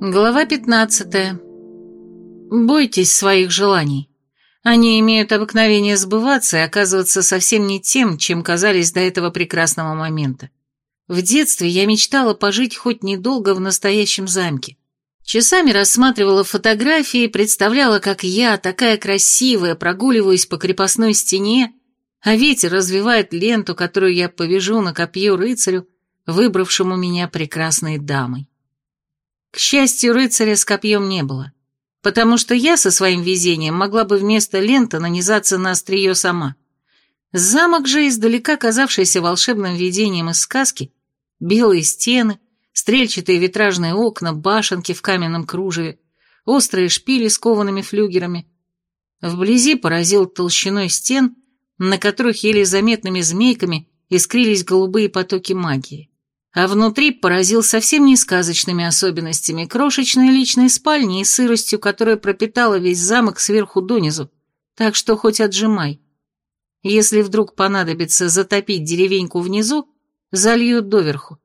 Глава 15. Бойтесь своих желаний. Они имеют обыкновение сбываться и оказываться совсем не тем, чем казались до этого прекрасного момента. В детстве я мечтала пожить хоть недолго в настоящем замке. Часами рассматривала фотографии, представляла, как я, такая красивая, прогуливаюсь по крепостной стене, а ветер развивает ленту, которую я повяжу на копье рыцарю, выбравшему меня прекрасной дамой. К счастью, рыцаря с копьем не было, потому что я со своим везением могла бы вместо ленты нанизаться на острие сама. Замок же, издалека казавшийся волшебным видением из сказки, белые стены, стрельчатые витражные окна, башенки в каменном кружеве, острые шпили с коваными флюгерами. Вблизи поразил толщиной стен, на которых еле заметными змейками искрились голубые потоки магии а внутри поразил совсем не сказочными особенностями крошечной личной спальни и сыростью, которая пропитала весь замок сверху донизу, так что хоть отжимай. Если вдруг понадобится затопить деревеньку внизу, зальют доверху.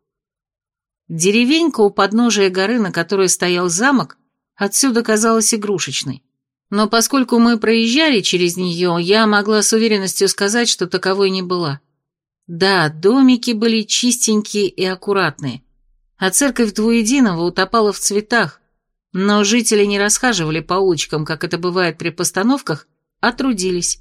Деревенька у подножия горы, на которой стоял замок, отсюда казалась игрушечной. Но поскольку мы проезжали через нее, я могла с уверенностью сказать, что таковой не была. Да, домики были чистенькие и аккуратные, а церковь двуединого утопала в цветах, но жители не расхаживали по улочкам, как это бывает при постановках, а трудились.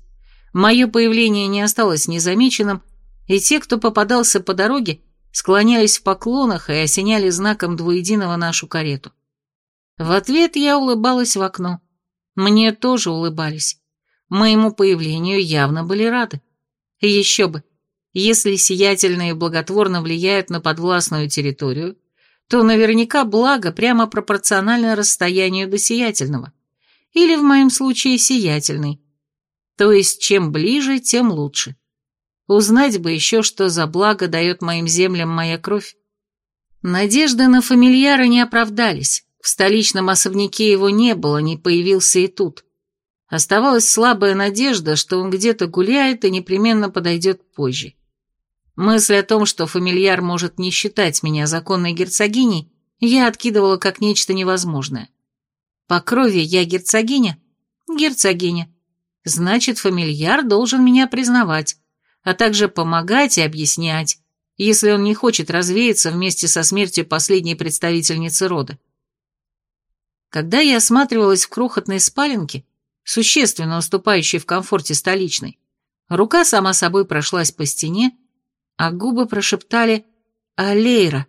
Мое появление не осталось незамеченным, и те, кто попадался по дороге, склонялись в поклонах и осеняли знаком двуединого нашу карету. В ответ я улыбалась в окно. Мне тоже улыбались. Моему появлению явно были рады. Еще бы, если сиятельные благотворно влияют на подвластную территорию, то наверняка благо прямо пропорционально расстоянию до сиятельного. Или в моем случае сиятельный. То есть чем ближе, тем лучше. Узнать бы еще, что за благо дает моим землям моя кровь. Надежды на фамильяра не оправдались. В столичном особняке его не было, не появился и тут. Оставалась слабая надежда, что он где-то гуляет и непременно подойдет позже. Мысль о том, что фамильяр может не считать меня законной герцогиней, я откидывала как нечто невозможное. По крови я герцогиня? Герцогиня. Значит, фамильяр должен меня признавать, а также помогать и объяснять, если он не хочет развеяться вместе со смертью последней представительницы рода. Когда я осматривалась в крохотной спаленке, существенно уступающей в комфорте столичной, рука сама собой прошлась по стене, а губы прошептали «Алейра».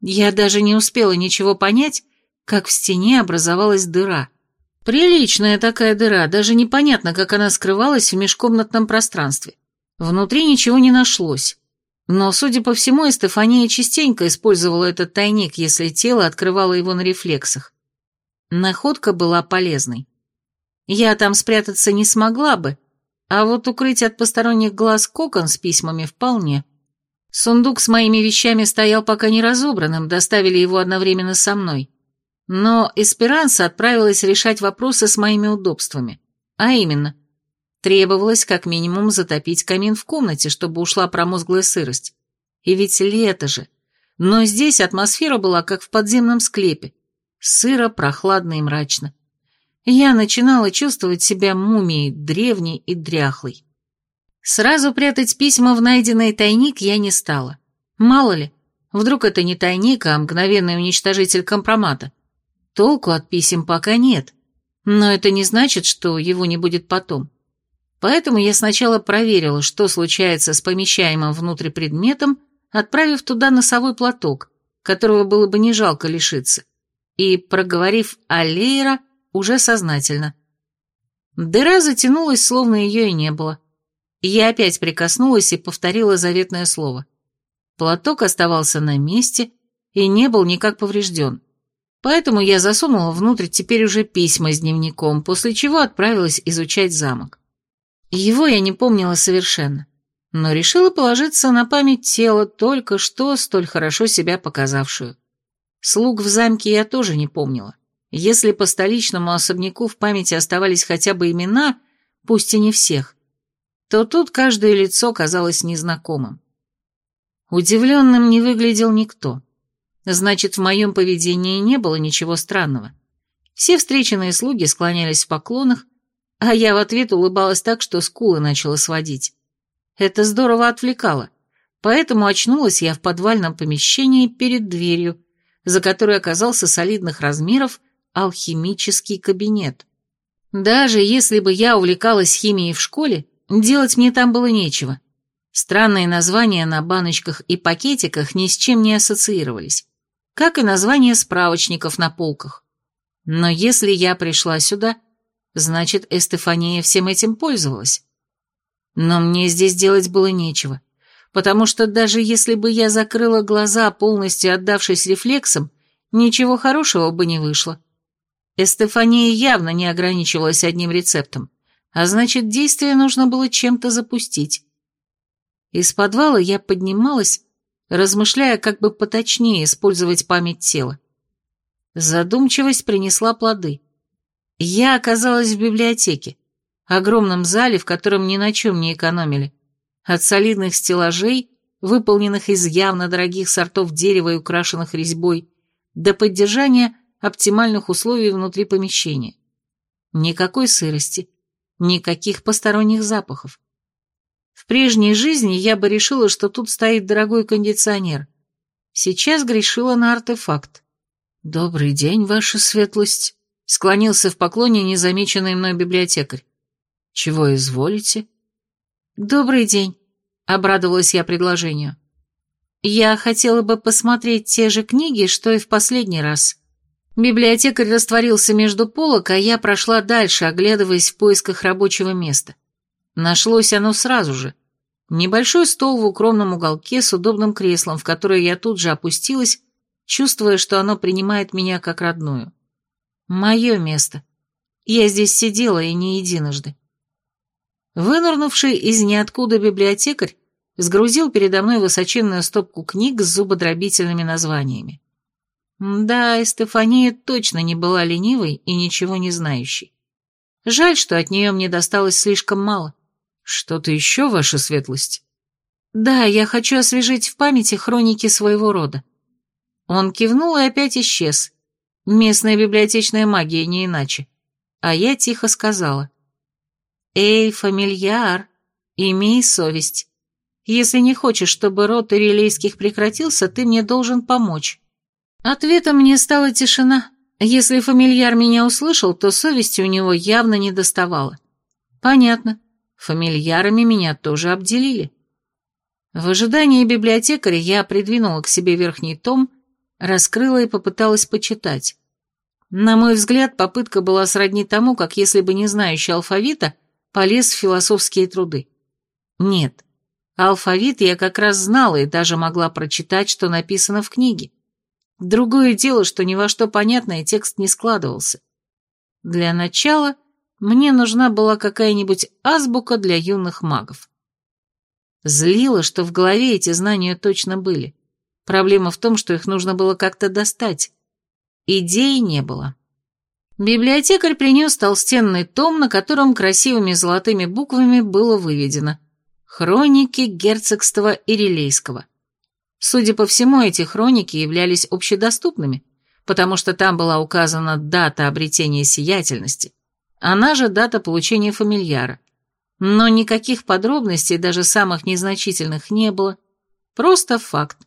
Я даже не успела ничего понять, как в стене образовалась дыра. Приличная такая дыра, даже непонятно, как она скрывалась в межкомнатном пространстве. Внутри ничего не нашлось. Но, судя по всему, Эстефания частенько использовала этот тайник, если тело открывало его на рефлексах. Находка была полезной. Я там спрятаться не смогла бы, а вот укрыть от посторонних глаз кокон с письмами вполне. Сундук с моими вещами стоял пока не разобранным, доставили его одновременно со мной. Но Эсперанса отправилась решать вопросы с моими удобствами. А именно, требовалось как минимум затопить камин в комнате, чтобы ушла промозглая сырость. И ведь лето же. Но здесь атмосфера была как в подземном склепе. Сыро, прохладно и мрачно я начинала чувствовать себя мумией, древней и дряхлой. Сразу прятать письма в найденный тайник я не стала. Мало ли, вдруг это не тайник, а мгновенный уничтожитель компромата. Толку от писем пока нет, но это не значит, что его не будет потом. Поэтому я сначала проверила, что случается с помещаемым внутрь предметом, отправив туда носовой платок, которого было бы не жалко лишиться, и, проговорив «Алейра», уже сознательно. Дыра затянулась, словно ее и не было. Я опять прикоснулась и повторила заветное слово. Платок оставался на месте и не был никак поврежден. Поэтому я засунула внутрь теперь уже письма с дневником, после чего отправилась изучать замок. Его я не помнила совершенно, но решила положиться на память тела, только что столь хорошо себя показавшую. Слуг в замке я тоже не помнила. Если по столичному особняку в памяти оставались хотя бы имена, пусть и не всех, то тут каждое лицо казалось незнакомым. Удивленным не выглядел никто. Значит, в моем поведении не было ничего странного. Все встреченные слуги склонялись в поклонах, а я в ответ улыбалась так, что скулы начала сводить. Это здорово отвлекало, поэтому очнулась я в подвальном помещении перед дверью, за которой оказался солидных размеров алхимический кабинет. Даже если бы я увлекалась химией в школе, делать мне там было нечего. Странные названия на баночках и пакетиках ни с чем не ассоциировались, как и названия справочников на полках. Но если я пришла сюда, значит, Эстефания всем этим пользовалась. Но мне здесь делать было нечего, потому что даже если бы я закрыла глаза, полностью отдавшись рефлексам, ничего хорошего бы не вышло. Эстефания явно не ограничивалась одним рецептом, а значит, действие нужно было чем-то запустить. Из подвала я поднималась, размышляя, как бы поточнее использовать память тела. Задумчивость принесла плоды. Я оказалась в библиотеке, огромном зале, в котором ни на чем не экономили. От солидных стеллажей, выполненных из явно дорогих сортов дерева и украшенных резьбой, до поддержания оптимальных условий внутри помещения. Никакой сырости, никаких посторонних запахов. В прежней жизни я бы решила, что тут стоит дорогой кондиционер. Сейчас грешила на артефакт. «Добрый день, ваша светлость», — склонился в поклоне незамеченный мной библиотекарь. «Чего изволите?» «Добрый день», — обрадовалась я предложению. «Я хотела бы посмотреть те же книги, что и в последний раз». Библиотекарь растворился между полок, а я прошла дальше, оглядываясь в поисках рабочего места. Нашлось оно сразу же. Небольшой стол в укромном уголке с удобным креслом, в которое я тут же опустилась, чувствуя, что оно принимает меня как родную. Мое место. Я здесь сидела и не единожды. Вынырнувший из ниоткуда библиотекарь сгрузил передо мной высоченную стопку книг с зубодробительными названиями. Да, Стефания точно не была ленивой и ничего не знающей. Жаль, что от нее мне досталось слишком мало. Что-то еще, ваша светлость? Да, я хочу освежить в памяти хроники своего рода. Он кивнул и опять исчез. Местная библиотечная магия, не иначе. А я тихо сказала. «Эй, фамильяр, имей совесть. Если не хочешь, чтобы род ирилейских прекратился, ты мне должен помочь». Ответом мне стала тишина. Если фамильяр меня услышал, то совести у него явно не доставало. Понятно. Фамильярами меня тоже обделили. В ожидании библиотекаря я придвинула к себе верхний том, раскрыла и попыталась почитать. На мой взгляд, попытка была сродни тому, как если бы не знающий алфавита полез в философские труды. Нет, алфавит я как раз знала и даже могла прочитать, что написано в книге. Другое дело, что ни во что понятное текст не складывался. Для начала мне нужна была какая-нибудь азбука для юных магов. Злило, что в голове эти знания точно были. Проблема в том, что их нужно было как-то достать. Идеи не было. Библиотекарь принес толстенный том, на котором красивыми золотыми буквами было выведено «Хроники герцогства Ирилейского». Судя по всему, эти хроники являлись общедоступными, потому что там была указана дата обретения сиятельности, она же дата получения фамильяра. Но никаких подробностей, даже самых незначительных, не было. Просто факт.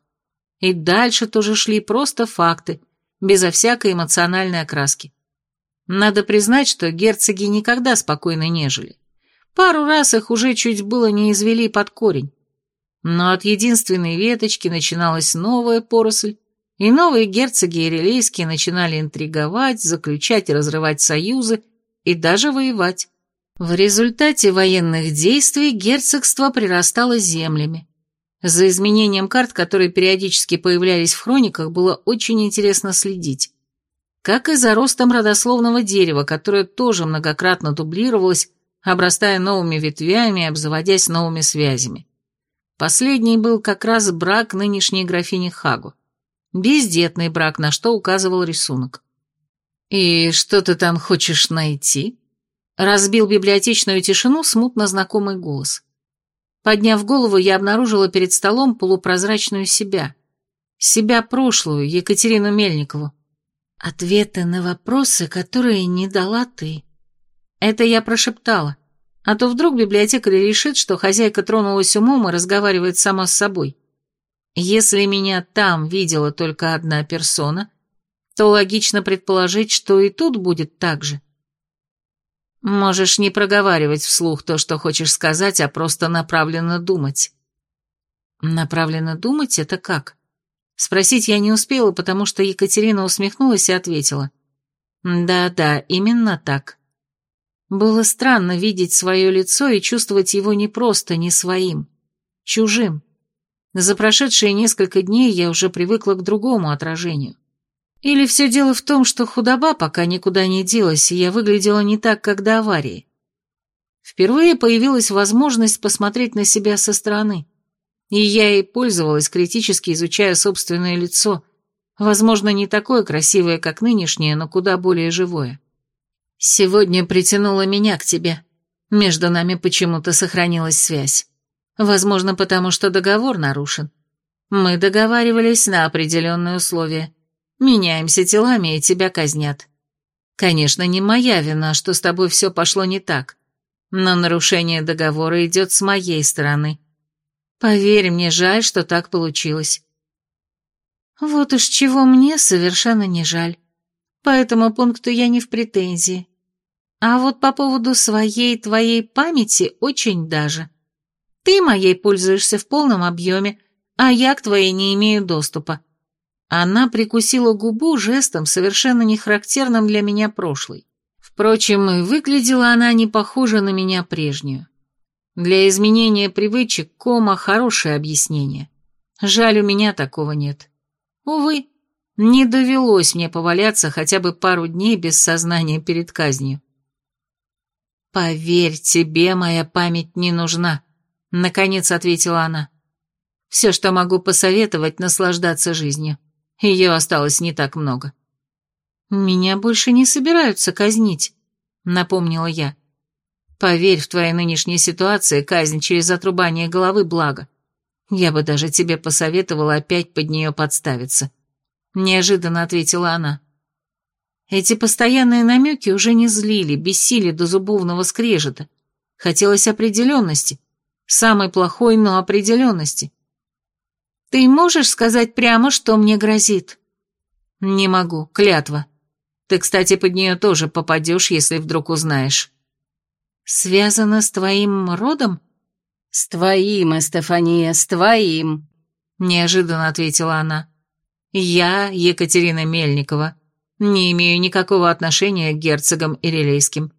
И дальше тоже шли просто факты, безо всякой эмоциональной окраски. Надо признать, что герцоги никогда спокойно не жили. Пару раз их уже чуть было не извели под корень. Но от единственной веточки начиналась новая поросль, и новые герцоги и релейские начинали интриговать, заключать и разрывать союзы и даже воевать. В результате военных действий герцогство прирастало землями. За изменением карт, которые периодически появлялись в хрониках, было очень интересно следить. Как и за ростом родословного дерева, которое тоже многократно дублировалось, обрастая новыми ветвями и обзаводясь новыми связями. Последний был как раз брак нынешней графини Хагу. Бездетный брак, на что указывал рисунок. «И что ты там хочешь найти?» Разбил библиотечную тишину смутно знакомый голос. Подняв голову, я обнаружила перед столом полупрозрачную себя. Себя прошлую, Екатерину Мельникову. Ответы на вопросы, которые не дала ты. Это я прошептала. А то вдруг библиотекарь решит, что хозяйка тронулась умом и разговаривает сама с собой. Если меня там видела только одна персона, то логично предположить, что и тут будет так же. Можешь не проговаривать вслух то, что хочешь сказать, а просто направленно думать. Направленно думать — это как? Спросить я не успела, потому что Екатерина усмехнулась и ответила. Да-да, именно так. Было странно видеть свое лицо и чувствовать его не просто не своим, чужим. За прошедшие несколько дней я уже привыкла к другому отражению. Или все дело в том, что худоба пока никуда не делась, и я выглядела не так, как до аварии. Впервые появилась возможность посмотреть на себя со стороны. И я ей пользовалась, критически изучая собственное лицо, возможно, не такое красивое, как нынешнее, но куда более живое. Сегодня притянула меня к тебе. Между нами почему-то сохранилась связь. Возможно, потому что договор нарушен. Мы договаривались на определенные условия. Меняемся телами, и тебя казнят. Конечно, не моя вина, что с тобой все пошло не так, но нарушение договора идет с моей стороны. Поверь мне, жаль, что так получилось. Вот уж чего мне совершенно не жаль. По этому пункту я не в претензии. А вот по поводу своей твоей памяти очень даже. Ты моей пользуешься в полном объеме, а я к твоей не имею доступа. Она прикусила губу жестом, совершенно не характерным для меня прошлой. Впрочем, и выглядела она не похожа на меня прежнюю. Для изменения привычек кома – хорошее объяснение. Жаль, у меня такого нет. Увы, не довелось мне поваляться хотя бы пару дней без сознания перед казнью. «Поверь, тебе моя память не нужна», — наконец ответила она. «Все, что могу посоветовать, наслаждаться жизнью. Ее осталось не так много». «Меня больше не собираются казнить», — напомнила я. Поверь, в твоей нынешней ситуации казнь через отрубание головы благо. Я бы даже тебе посоветовала опять под нее подставиться. Неожиданно ответила она. Эти постоянные намеки уже не злили, бесили до зубовного скрежета. Хотелось определенности. Самой плохой, но определенности. Ты можешь сказать прямо, что мне грозит? Не могу, клятва. Ты, кстати, под нее тоже попадешь, если вдруг узнаешь. «Связано с твоим родом?» «С твоим, Эстефания, с твоим», — неожиданно ответила она. «Я, Екатерина Мельникова, не имею никакого отношения к герцогам Ирилейским.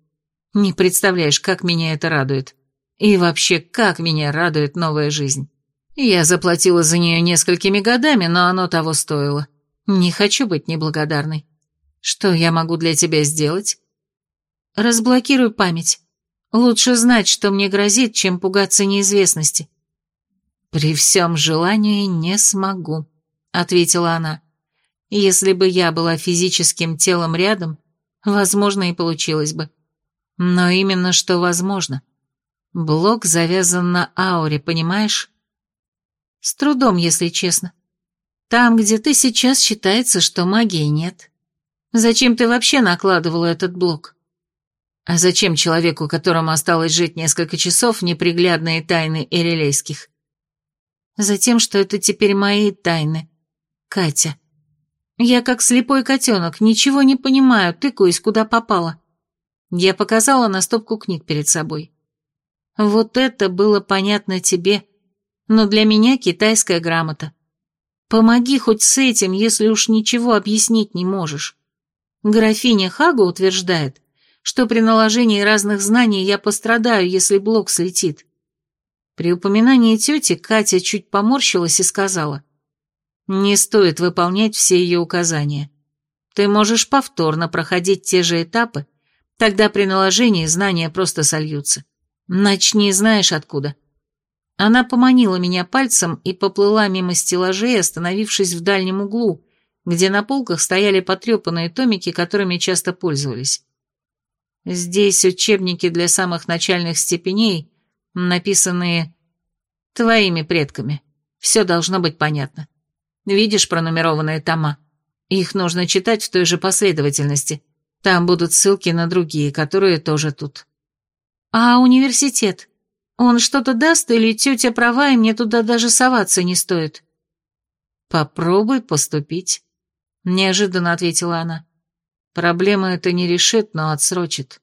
Не представляешь, как меня это радует. И вообще, как меня радует новая жизнь. Я заплатила за нее несколькими годами, но оно того стоило. Не хочу быть неблагодарной. Что я могу для тебя сделать?» «Разблокируй память. Лучше знать, что мне грозит, чем пугаться неизвестности. При всем желании не смогу, ответила она. Если бы я была физическим телом рядом, возможно, и получилось бы. Но именно что возможно. Блок завязан на ауре, понимаешь? С трудом, если честно. Там, где ты сейчас, считается, что магии нет. Зачем ты вообще накладывала этот блок? А зачем человеку, которому осталось жить несколько часов, неприглядные тайны эрелейских? Затем, что это теперь мои тайны. Катя. Я как слепой котенок, ничего не понимаю, тыкаюсь, куда попало. Я показала на стопку книг перед собой. Вот это было понятно тебе, но для меня китайская грамота. Помоги хоть с этим, если уж ничего объяснить не можешь. Графиня Хага утверждает, что при наложении разных знаний я пострадаю, если блок слетит. При упоминании тети Катя чуть поморщилась и сказала, «Не стоит выполнять все ее указания. Ты можешь повторно проходить те же этапы, тогда при наложении знания просто сольются. Начни знаешь откуда». Она поманила меня пальцем и поплыла мимо стеллажей, остановившись в дальнем углу, где на полках стояли потрепанные томики, которыми часто пользовались. Здесь учебники для самых начальных степеней, написанные твоими предками. Все должно быть понятно. Видишь пронумерованные тома? Их нужно читать в той же последовательности. Там будут ссылки на другие, которые тоже тут. А университет? Он что-то даст или тетя права, и мне туда даже соваться не стоит? Попробуй поступить, неожиданно ответила она. Проблема это не решит, но отсрочит.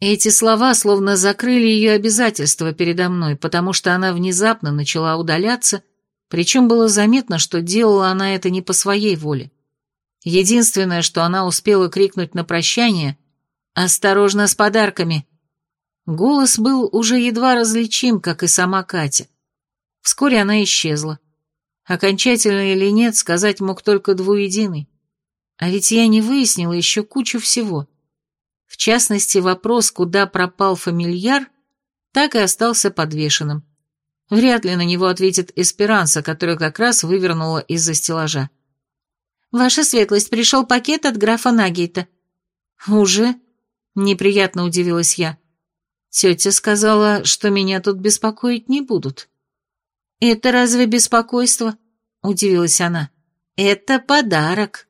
Эти слова словно закрыли ее обязательства передо мной, потому что она внезапно начала удаляться, причем было заметно, что делала она это не по своей воле. Единственное, что она успела крикнуть на прощание «Осторожно с подарками!». Голос был уже едва различим, как и сама Катя. Вскоре она исчезла. Окончательно или нет, сказать мог только двуединый. А ведь я не выяснила еще кучу всего. В частности, вопрос, куда пропал фамильяр, так и остался подвешенным. Вряд ли на него ответит Эсперанса, которая как раз вывернула из-за стеллажа. «Ваша светлость, пришел пакет от графа Нагейта». «Уже?» — неприятно удивилась я. Тетя сказала, что меня тут беспокоить не будут. «Это разве беспокойство?» — удивилась она. «Это подарок».